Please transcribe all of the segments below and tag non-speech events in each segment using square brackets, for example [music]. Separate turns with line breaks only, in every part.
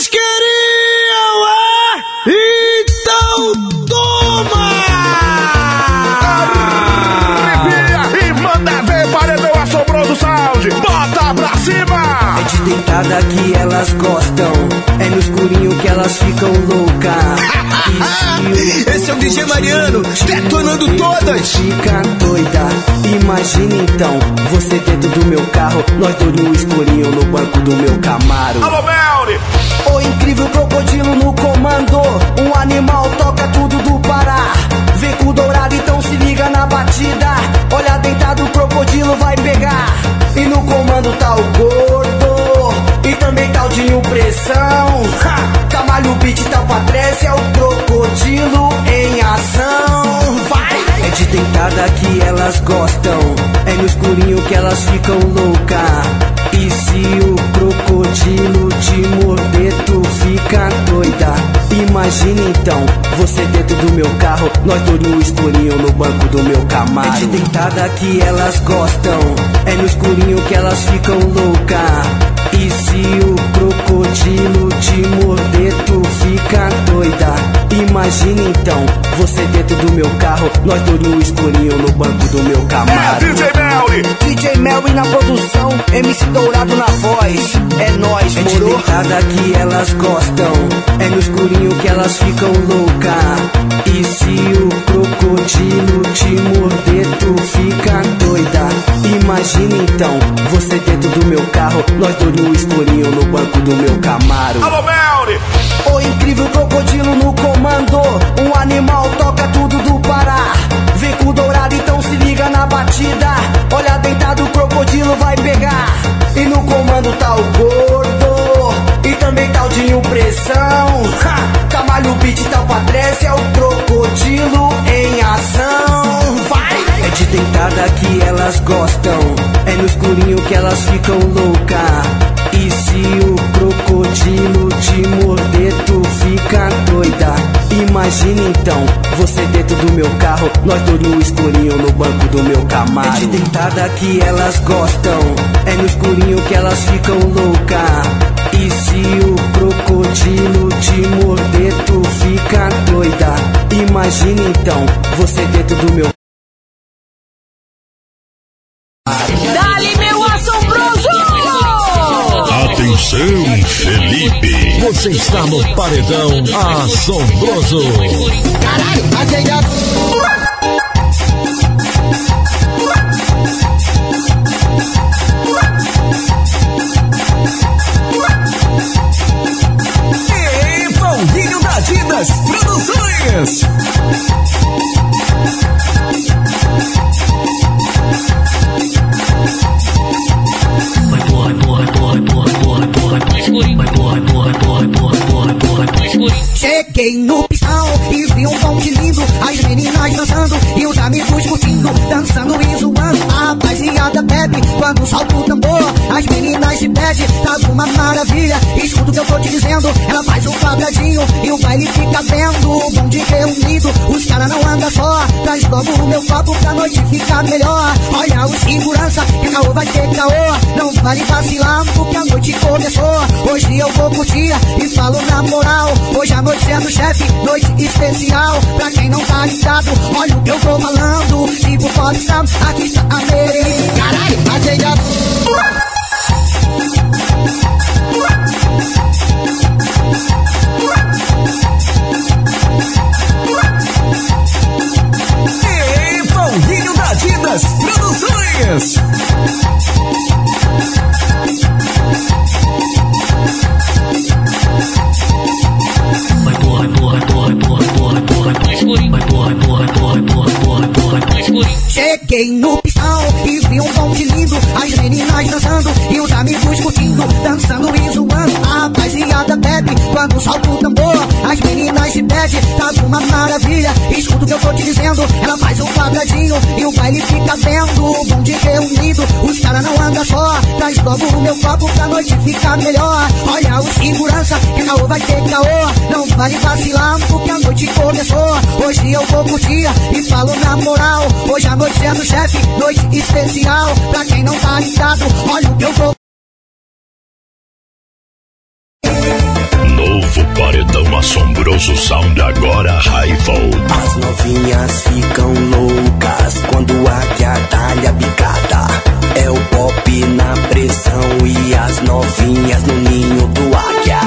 vocês queriam, é? Então toma!
Arrepia e manda ver paredão assombroso sound. Bota pra cima!
É de deitada que elas gostam. É no escurinho que elas ficam loucas. [laughs]
Esse é o DJ Mariano, detonando todas.
Fica doida. Imagina então, você dentro do meu carro, nós dois no escurinho no banco do meu Camaro.
Alô, Melri!
O incrível crocodilo no comando. Um animal toca tudo do Pará. Vem com o dourado, então se liga na batida. Olha deitado, o crocodilo vai pegar. E no comando tá o gordo. E também tá o Dinho Pressão. Ha! Camalho Beat, tá o Patrícia, é o crocodilo em ação. Vai! É de deitada que elas gostam. É no escurinho que elas ficam loucas. E se o crocodilo te morder, tu fica doida. Imagina então, você dentro do meu carro, nós dois no escurinho no banco do meu Camaro. É de deitada que elas gostam, é no escurinho que elas ficam louca. E se o crocodilo te morder, tu fica doida. Imagina então, você dentro do meu carro, nós dois no escurinho no banco do meu
É
Camaro.
DJ Melri!
DJ Melvin na produção, MC Dourado na voz. É nóis, é de deitada que elas gostam. É no escurinho que elas ficam louca. E se o crocodilo te morder, tu fica doida. Imagina então, você dentro do meu carro, nós dois no escurinho no banco do meu Camaro.
Alô, Melri!
O incrível crocodilo no comando. Um animal toca tudo do Pará. Vem com o dourado, então se liga na batida. Olha deitado, o crocodilo vai pegar. E no comando tá o gordo. E também tá o Dinho Pressão. Ha! Camalho Beat, tá o Patrícia, é o crocodilo em ação. Vai! É de deitada que elas gostam. É no escurinho que elas ficam loucas. E se o crocodilo te morder, tu fica doida. Imagina então, você dentro do meu carro, nós dois no escurinho no banco do meu Camaro. É de deitada que elas gostam, é no escurinho que elas ficam louca. E se o crocodilo te morder, tu fica doida. Imagina então, você dentro do meu
Atenção, Felipe.
Você está no Paredão Assombroso.
E Paulinho da Didas Produções.
Cheguei no pistão e vi um monte lindo, as meninas dançando e os amigos curtindo, dançando e zoando. A rapaziada bebe quando solta o tambor, as meninas se pedem, tá uma maravilha. Escuta o que eu tô te dizendo, ela faz um quadradinho e o baile fica vendo. O bonde reunido, os caras não andam só, traz logo o meu copo pra noite ficar melhor. Olha o segurança, que caô vai ter caô, não vale vacilar porque a noite começou. Hoje eu vou curtir e falo na moral, hoje a noite é do chefe, noite especial. Pra quem não tá ligado, olha o que eu tô falando. Tipo Popstar, aqui está a Merei. Caralho, passei a.
E Paulinho da Didas Produções.
Caô vai ter caô, não vale vacilar porque a noite começou. Hoje eu vou curtir e falo na moral, hoje a noite é do chefe, noite especial. Pra quem não tá ligado, olha o que eu vou.
Assombroso Sound agora raivou.
As novinhas ficam loucas quando a que atalha bicada. É o pop na pressão e as novinhas no ninho do águia.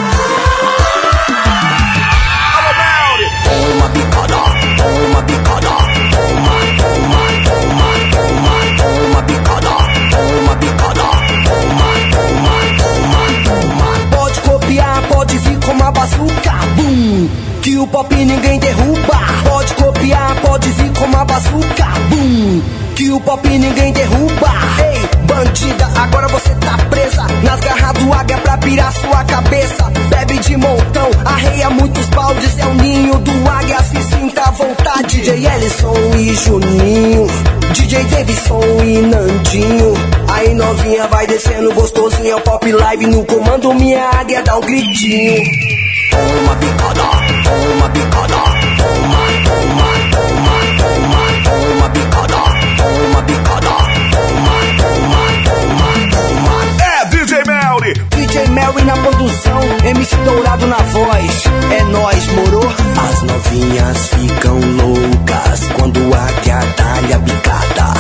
Que o pop ninguém derruba. Pode copiar, pode vir com uma bazuca, bum, que o pop ninguém derruba. Ei, bandida, agora você tá presa nas garras do águia pra pirar sua cabeça. Bebe de montão, arreia muitos baldes, é o ninho do águia, se sinta à vontade. DJ Ellison e Juninho, DJ Davidson e Nandinho. Aí novinha vai descendo gostosinho, é o pop live no comando, minha águia dá um gritinho. Toma bicada, toma bicada, toma, toma, toma, toma, toma bicada, toma bicada, toma, toma, toma, toma.
É DJ Melly.
DJ Mary na produção, MC Dourado na voz. É nós, moro? As novinhas ficam loucas quando a que atalha bicada.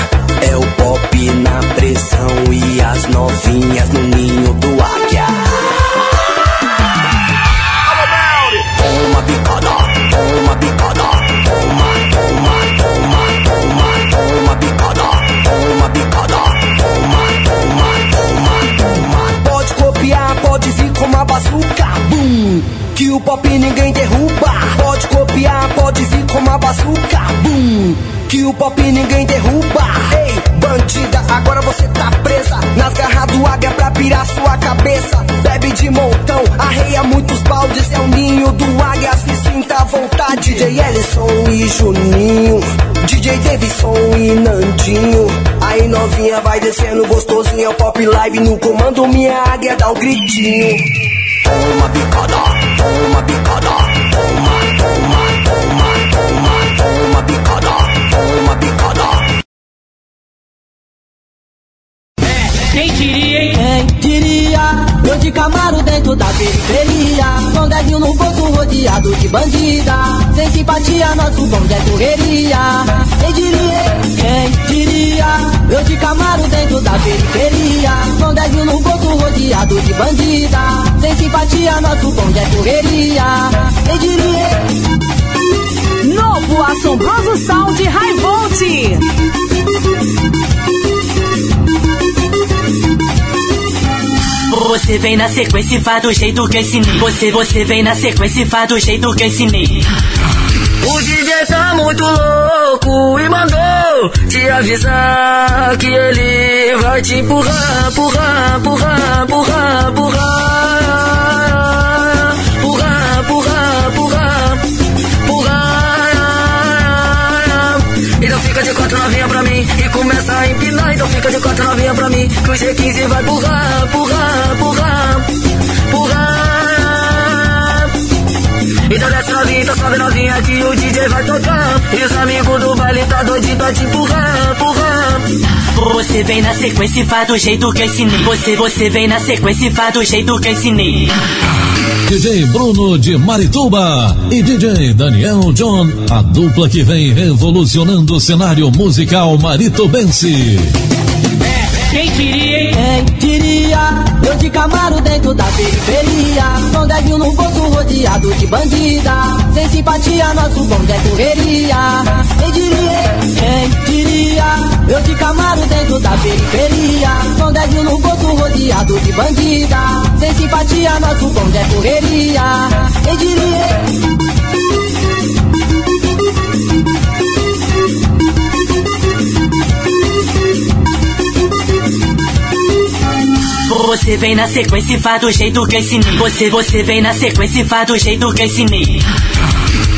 É o pop na pressão e as novinhas no ninho do águia. Que o pop ninguém derruba. Pode copiar, pode vir com uma bazuca, bum, que o pop ninguém derruba. Ei, bandida, agora você tá presa nas garras do águia pra pirar sua cabeça. Bebe de montão, arreia muitos baldes, é o ninho do águia, se sinta à vontade. DJ Ellison e Juninho, DJ Davidson e Nandinho. Aí novinha vai descendo gostosinho, o pop live no comando, minha águia dá um gritinho. Toma bicada, toma bicada, toma, toma, toma, toma, toma bicada, toma bicada.
Quem diria, hein?
Quem diria? Eu de Camaro dentro da periferia Com 10 mil no bolso rodeado de bandida Sem simpatia, nosso bonde é correria Quem diria? Quem diria? Eu de Camaro dentro da periferia Com 10 mil no bolso rodeado de bandida Sem simpatia, nosso bonde é correria Quem diria?
Novo assombroso sound High Volt.
Você vem na sequência e faz do jeito que ensinei. Você, você vem na sequência e faz do jeito que ensinei.
O DJ tá muito louco e mandou te avisar que ele vai te empurrar, empurrar, empurrar, empurrar, empurrar. Empurrar, empurrar, empurrar, empurrar. Então fica de quatro novinha pra mim e começa a empinar. Então fica de quatro novinha pra mim que o G15 vai empurrar, empurrar, vai tocar. E os amigos do baile tá doidinho pra te empurrar, empurrar.
Você vem na sequência e faz do jeito que ensinei. Você, você vem na sequência e faz do jeito que ensinei.
DJ Bruno de Marituba e DJ Daniel John, a dupla que vem revolucionando o cenário musical maritubense.
Quem diria, hein?
Quem diria? Eu de Camaro dentro da periferia Com 10 mil no bolso rodeado de bandida Sem simpatia, nosso bonde é correria Quem diria? Quem diria? Eu de Camaro dentro da periferia Com 10 mil no bolso rodeado de bandida Sem simpatia, nosso bonde é correria Quem diria?
Você vem na sequência e faz do jeito que ensinei. Você, você vem na sequência e faz do jeito que ensinei.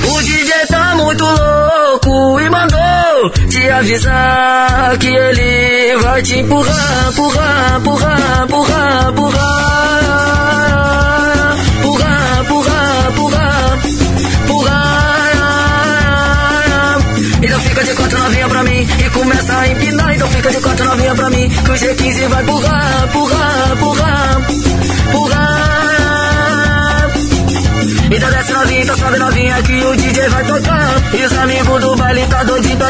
O DJ tá muito louco e mandou te avisar que ele vai te empurrar, empurrar, empurrar, empurrar. Empurrar,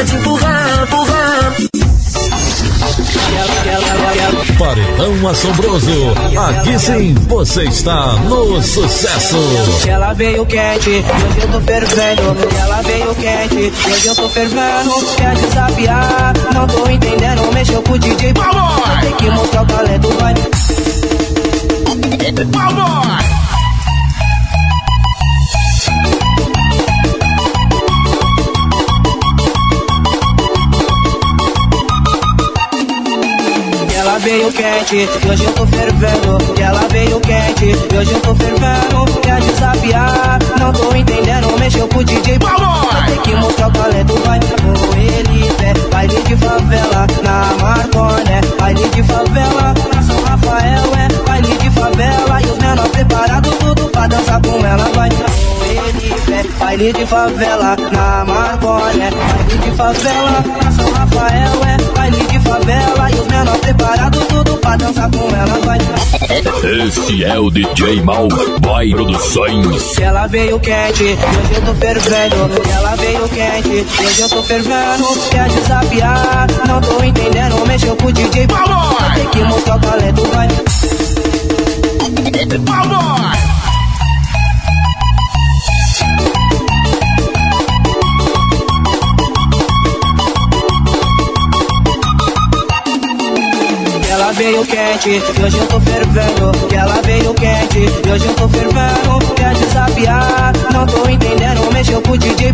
te empurrar, empurrar.
Paredão Assombroso. Aqui sim, você está no sucesso.
Ela veio quente, hoje eu tô fervendo. Ela veio quente, hoje eu tô fervendo. Quer desafiar, não tô entendendo. Mexeu com o DJ.
Vamos!
Tem que mostrar o talento, vai.
Vamos!
Veio quente, e hoje eu tô fervendo. Ela veio quente, e hoje eu tô fervendo. Quer desafiar, não tô entendendo. Mexeu com o DJ.
Vamos!
Tem que mostrar o talento, vai. Com ele, é baile de favela. Na Marconé, baile de favela. Na São Rafael, é baile de favela. E os menores preparados tudo pra dançar com ela, vai. Com ele, é baile de favela. Na Marconé, baile de favela. Na São Rafael,
Esse é o DJ Mal Boy Produções.
Ela veio quente, hoje eu tô fervendo. Ela veio quente, hoje eu tô fervendo. Quer desafiar, não tô entendendo. Mexeu com o DJ.
Vamos!
Tem que mostrar o talento, vai.
Vamos!
Ela veio quente, e hoje eu tô fervendo. Ela veio quente, e hoje eu tô fervendo. Quer desafiar, não tô entendendo. Mexeu com o DJ.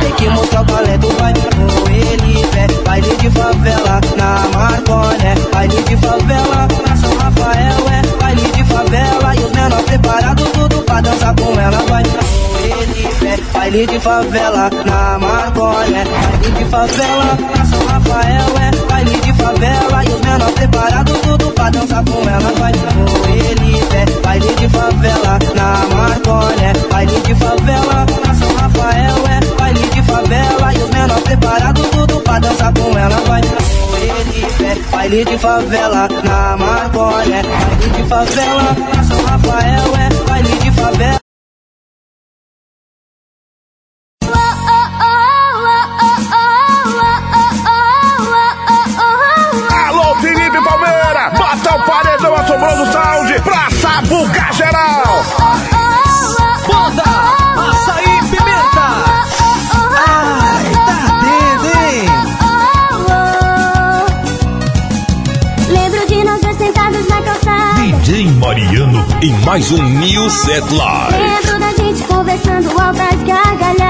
Tem que mostrar o talento, vai. Com ele, é baile de favela. Na Marconé, baile de favela. Na São Rafael, é baile de favela. E os menores preparados tudo pra dançar com ela, vai. Ele, é baile de favela. Na Marconé, baile de favela. Na São Rafael, é baile de favela. E os menores preparados tudo pra dançar com ela, vai. Com ele, é baile de favela. Na Marconé, baile de favela. Na São Rafael, é baile de favela. E os menores preparados tudo pra dançar com ela, vai. Ele, é baile de favela. Na Marconé, baile de favela. Na São Rafael, é baile de favela.
Assombroso sound pra sabugar geral!
Banda Açaí Pimenta. Ai, tá dentro, hein?
Lembro de nós dois sentados na calçada.
DJ Mariano em mais um New Set Live.
Lembro da gente conversando altas gargalhadas.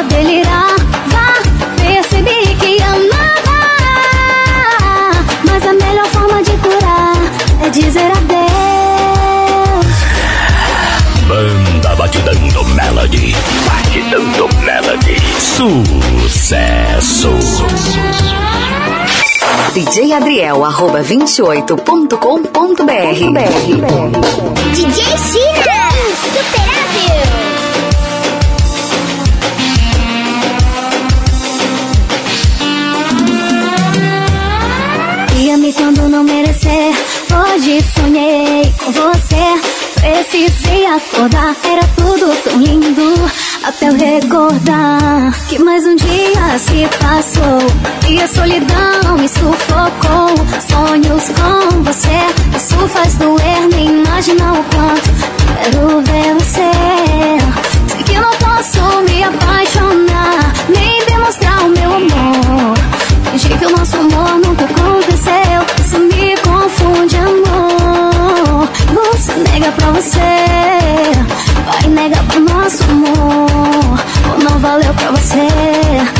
a delirar. Vá, percebi que amava. Mas a melhor forma de curar é dizer adeus.
Banda Batidando Melody. Batidando Melody. Sucesso.
DJ Adriel, arroba 28.com.br
DJ Cira, superável! Hoje sonhei com você, precisei acordar. Era tudo tão lindo, até eu recordar que mais um dia se passou e a solidão me sufocou. Sonhos com você, isso faz doer, nem imagina o quanto quero ver você. você vai negar pro nosso amor. Ou não valeu pra você.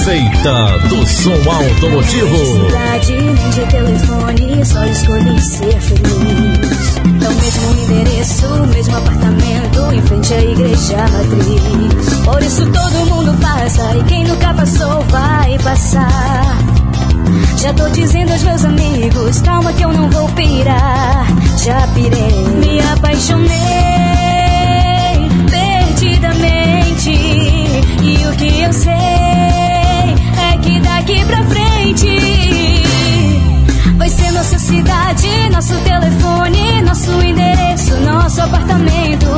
Perfeita do som automotivo.
Cidade, de telefone, só escolhi ser feliz. É o mesmo endereço, mesmo apartamento, em frente à igreja matriz. Por isso todo mundo passa, e quem nunca passou vai passar. Já tô dizendo aos meus amigos, calma que eu não vou pirar. Já pirei, me apaixonei perdidamente. E o que eu sei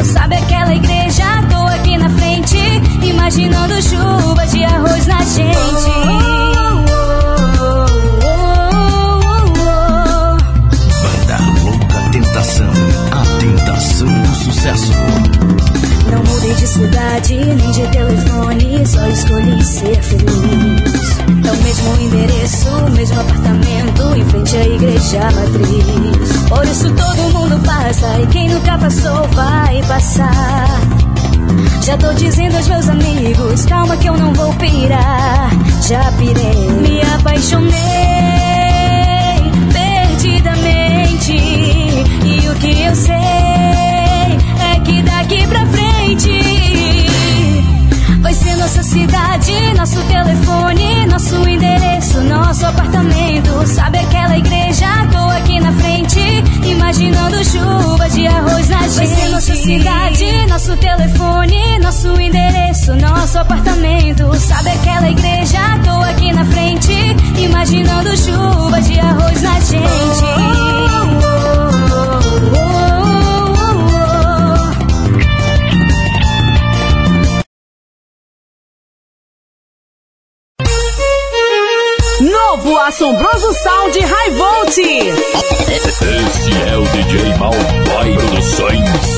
Sabe aquela igreja? Tô aqui na frente, imaginando chuva de arroz na gente.
Banda Louca Tentação, a tentação do sucesso.
Não mudei de cidade, nem de telefone, só escolhi ser feliz. É o mesmo endereço, mesmo apartamento, em frente à igreja matriz. Por isso todo mundo passa, e quem nunca passou vai passar. Já tô dizendo aos meus amigos, calma que eu não vou pirar. Já pirei, me apaixonei perdidamente. E o que eu sei é que daqui pra frente vai ser nossa cidade, nosso telefone, nosso endereço, nosso apartamento. Sabe aquela igreja? Frente, imaginando chuva de arroz na gente. Vai ser nossa cidade, nosso telefone, nosso endereço, nosso apartamento. Sabe aquela igreja? Tô aqui na frente, imaginando chuva de arroz na gente.
Novo assombroso sound High Volt.
Esse é o DJ Malboy Produções.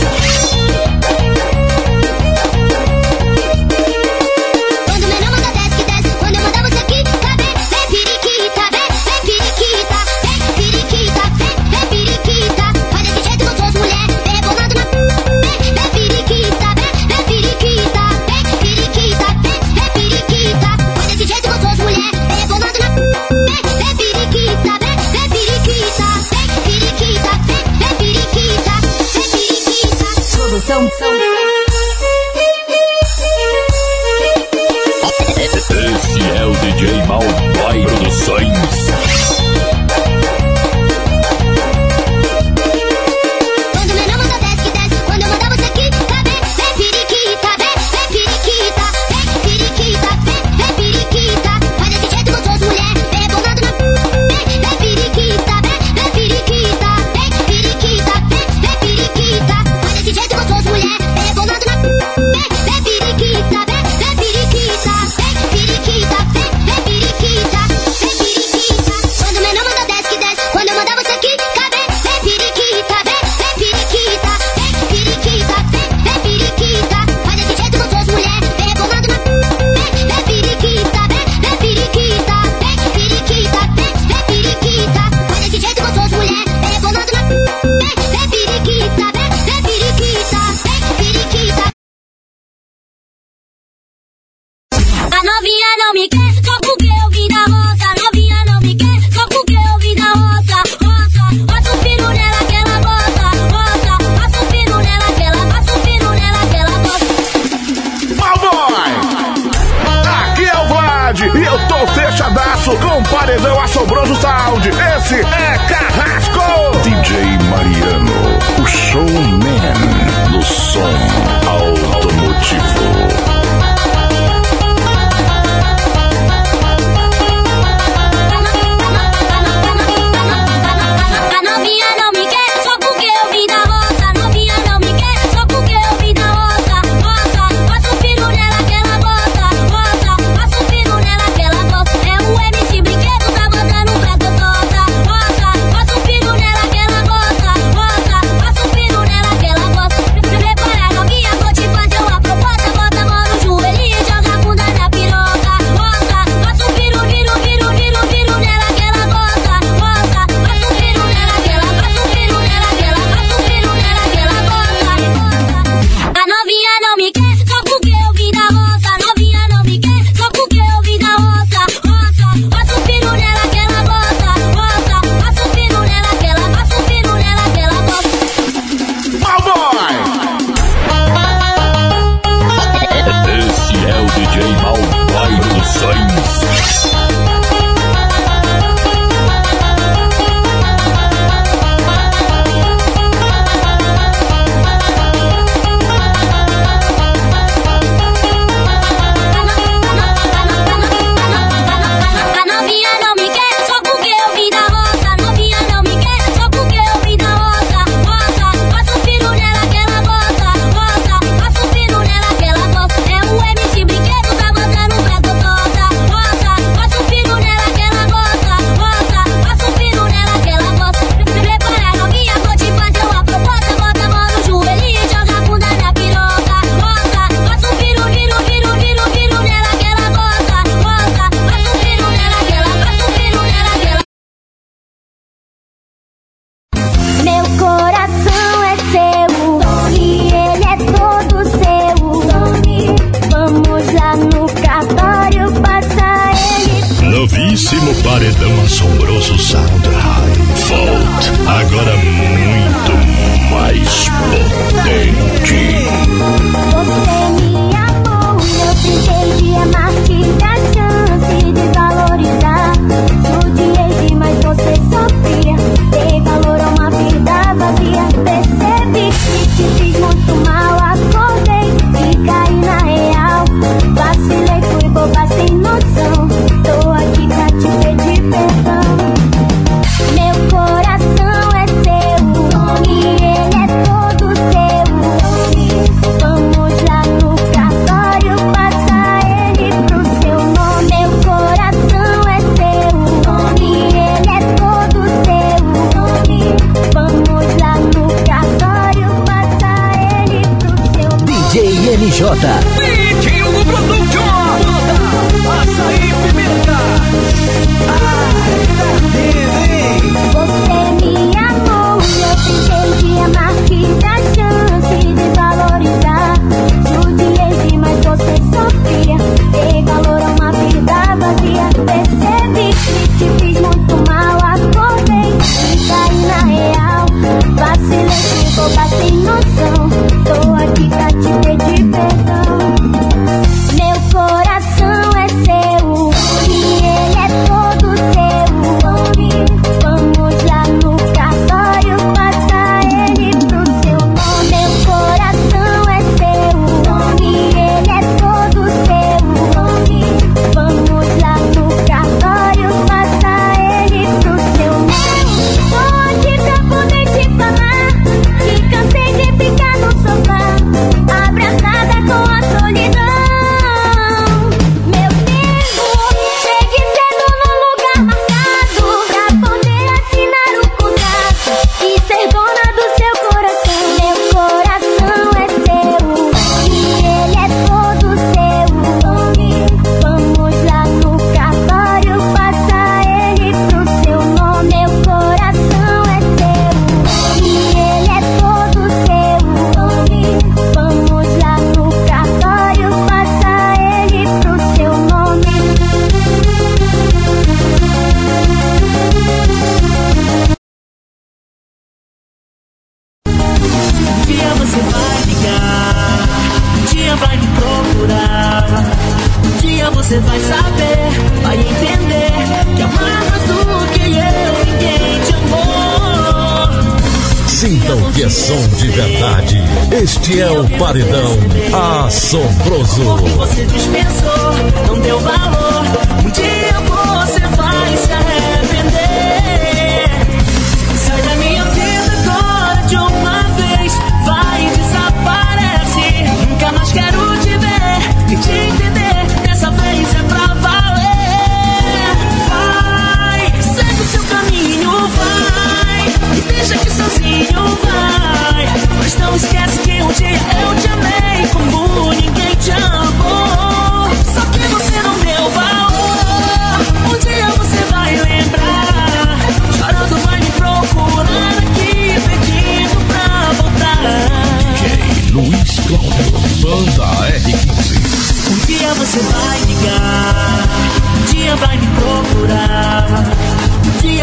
Porque você
dispensou, não deu valor.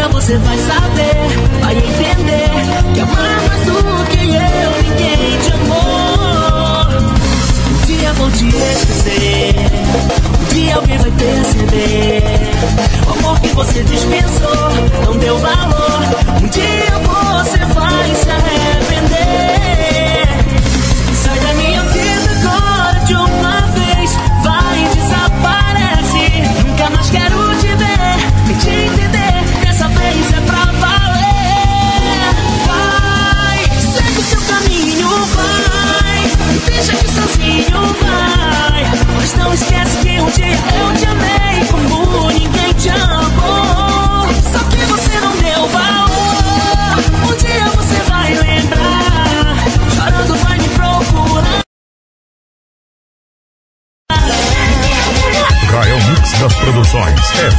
dia você vai saber, vai entender que amar mais do que eu, ninguém te amou. Um dia vou te esquecer, um dia alguém vai perceber. O amor que você dispensou não deu valor. Um dia você vai se arrepender.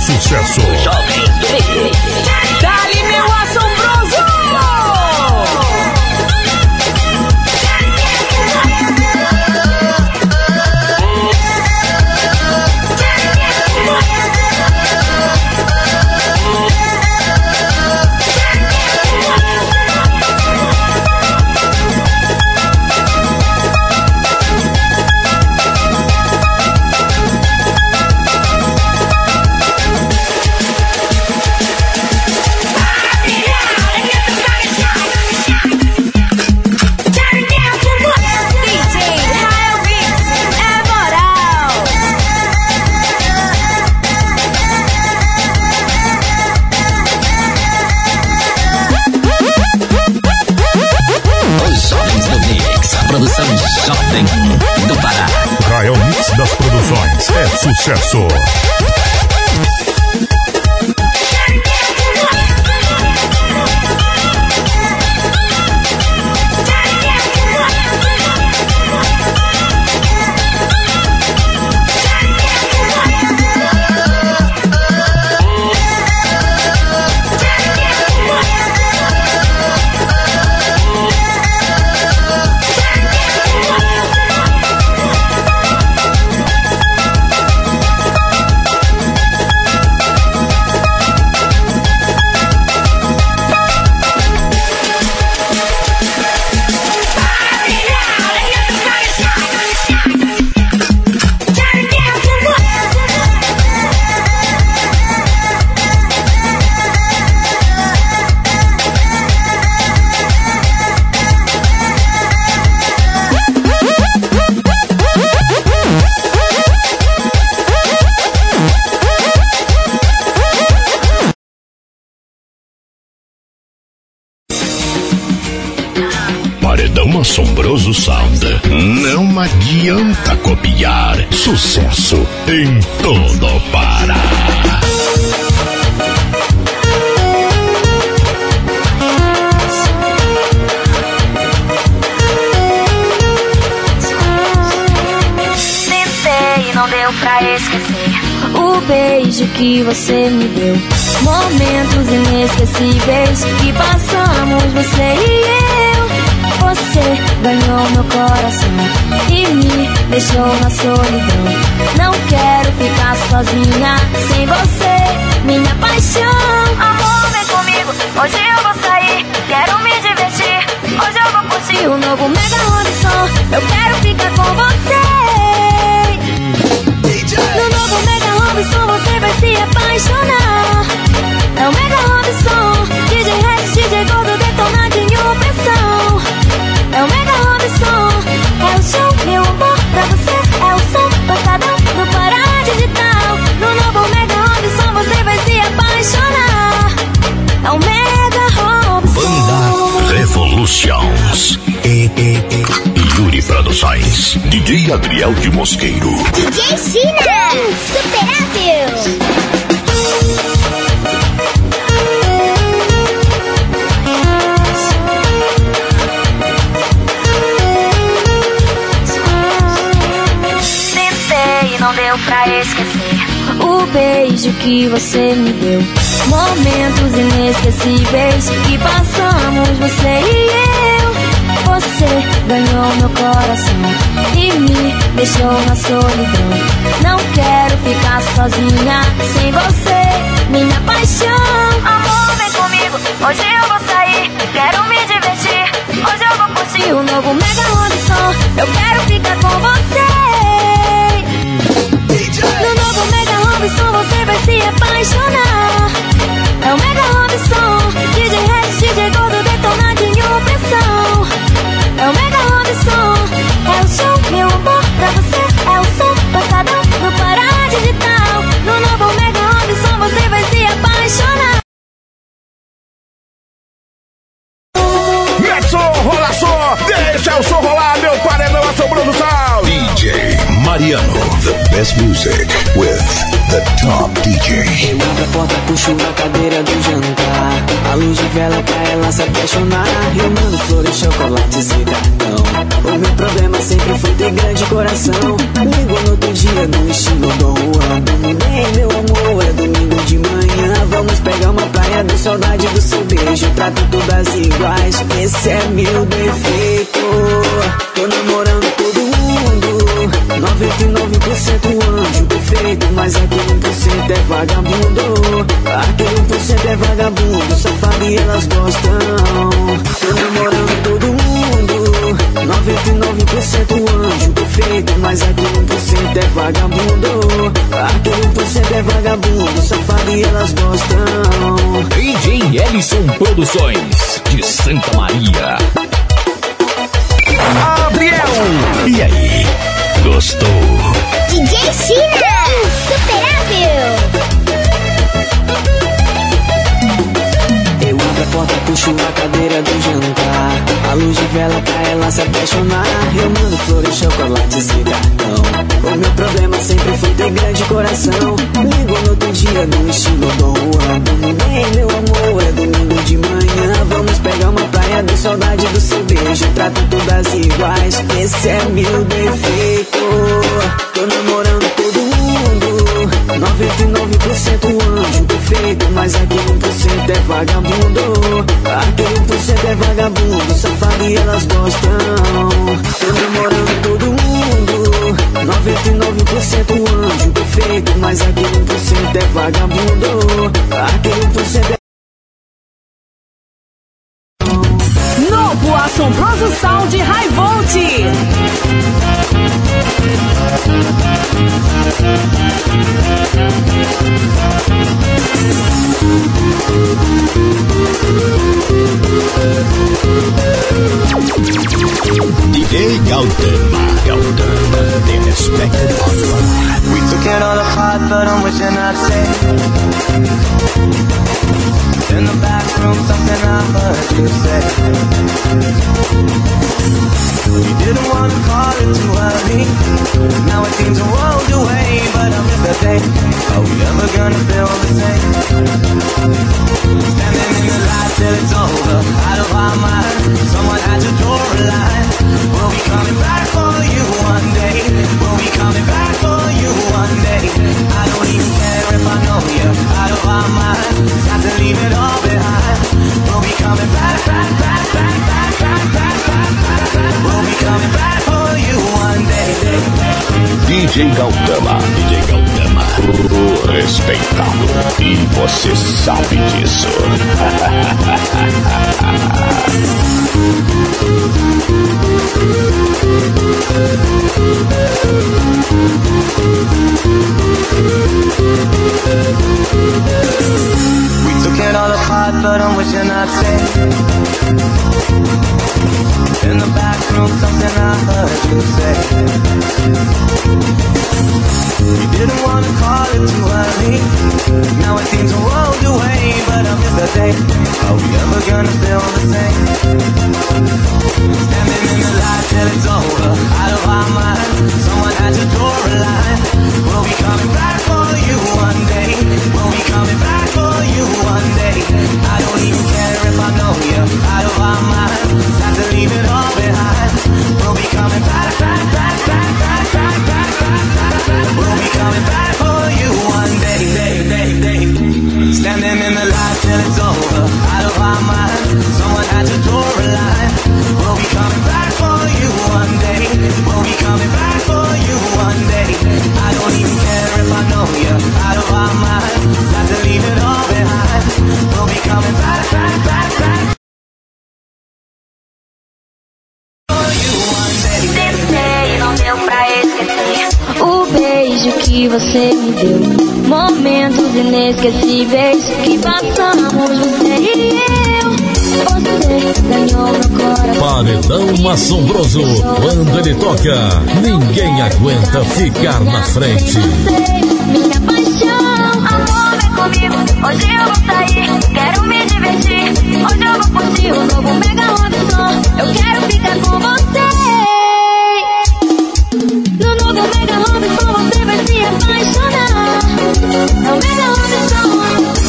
Sucesso. Sucesso
em todo o Pará.
E não deu pra esquecer o beijo que você me deu. Momentos inesquecíveis que passamos, você e eu. Você ganhou meu coração e me deixou na solidão. Não quero ficar sozinha sem você, minha paixão. Amor, vem comigo, hoje eu vou sair, quero me divertir. Hoje eu vou curtir o novo Mega Robinson. Eu quero ficar com você. No novo Mega Robinson você vai se apaixonar. É o Mega Robinson, DJ Red, DJ Gordo, pressão. É o apaixonar. É o Mega Robinson.
Banda Revolutions. E, e, e. Yuri Produções. DJ Adriel de Mosqueiro.
DJ China, superável.
Tentei e não deu pra o beijo que você me deu. Momentos inesquecíveis que passamos, você e eu. Você ganhou meu coração e me deixou na solidão. Não quero ficar sozinha sem você, minha paixão. Amor, vem comigo, hoje eu vou sair, quero me divertir. Hoje eu vou curtir o novo Mega Robinson. Eu quero ficar com você. No novo Mega Robinson você vai se apaixonar. É o Mega Robinson, DJ Red, DJ Gordo, detonadinho, pressão. É o Mega Robinson, é o show, meu amor, pra você é o som, pancadão no Pará Digital. No novo Mega Robinson você vai se apaixonar.
Mete som, rola som, deixa o som rolar, meu paredão assombroso sound.
DJ Mariano. The best music with the top DJ.
Eu abro a porta, puxo a cadeira do jantar. A luz de vela pra ela se apaixonar. Eu mando flores, chocolates e cartão. O meu problema sempre foi ter grande coração. Ligo no outro dia no estilo Dom Juan. Dominei, meu amor, é domingo de manhã. Vamos pegar uma praia de saudade do seu beijo. Trato todas iguais, esse é meu defeito. Tô namorando vagabundo. Aquele 1% é vagabundo, safado e elas gostam. Tô namorando todo mundo. 99% anjo perfeito, mas aquele 1% é vagabundo. Aquele 1% é vagabundo, safado e elas gostam.
DJ Ellison Produções, de Santa Maria.
Adriel.
E aí, gostou?
DJ China,
Eu abro a porta, puxo a cadeira do jantar. A luz de vela pra ela se apaixonar. Eu mando flores, chocolates e cartão. O meu problema sempre foi ter grande coração. Ligo no outro dia no estilo Dom Juan. Ei, meu amor, é domingo de manhã. Vamos pegar uma praia de saudade do seu beijo. Trato todas iguais, esse é meu defeito. Tô namorando. 99% anjo perfeito, mas aquele 1% é vagabundo. Aquele 1% é vagabundo, safado e elas gostam. Tô namorando todo mundo. 99% anjo perfeito, mas aquele 1% é vagabundo. Aquele 1% é
Novo assombroso sound High Thank you.
DJ Gautama. Gautama, the respected author.
We took it all apart, but I'm wishing I'd say. In the back room, something I heard you say. You didn't want to call it too early. Now it seems a world away, but I miss that day. Are we ever gonna feel the same? Standing in the light till it's over, Someone had to draw a line. We'll be coming back for you one day. We'll be coming back for you one day. I don't even care if I know you're out of our. Got to leave it all behind. We'll be coming back, back, back, back, back, back, back,
DJ Gautama. DJ Gautama. Respeitado. E você sabe disso. [laughs]
Paredão assombroso. Quando ele toca, ninguém aguenta ficar na frente.
Minha paixão, amor, vem comigo. Hoje eu vou sair, quero me divertir. Hoje eu vou curtir o novo Mega Robinson. Eu quero ficar com você. No novo Mega Robinson você vai se apaixonar. É o Mega Robinson.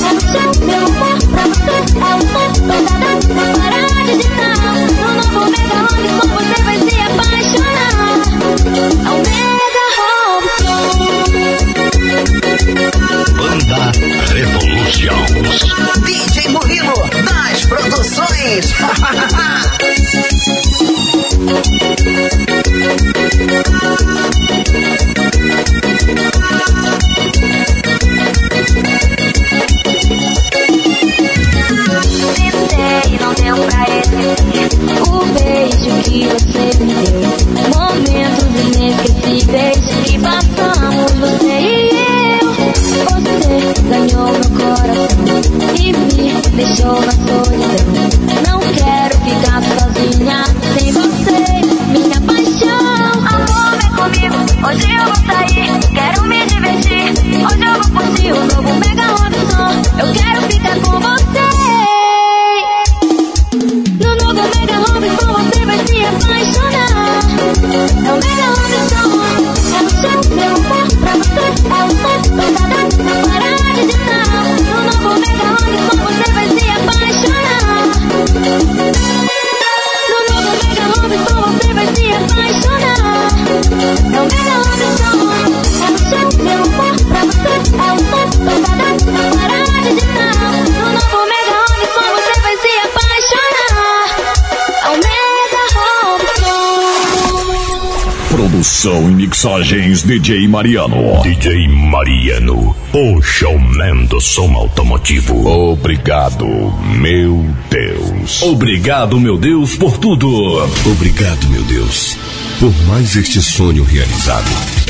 É paixão, meu amor pra você. É o som toda não parar de ditar.
Revolutions.
DJ Murilo das produções.
Tentei, não deu pra esquecer o beijo que você me deu. Momentos inesquecíveis que passamos você e eu. Ganhou meu coração e me deixou na solidão. Não quero ficar sozinha sem você. Minha paixão, amor, vem comigo. Hoje eu vou sair, quero me divertir. Hoje eu vou
mixagens DJ Mariano.
DJ Mariano, o showman do som automotivo.
Obrigado, meu Deus.
Obrigado, meu Deus, por tudo.
Obrigado, meu Deus, por mais este sonho realizado.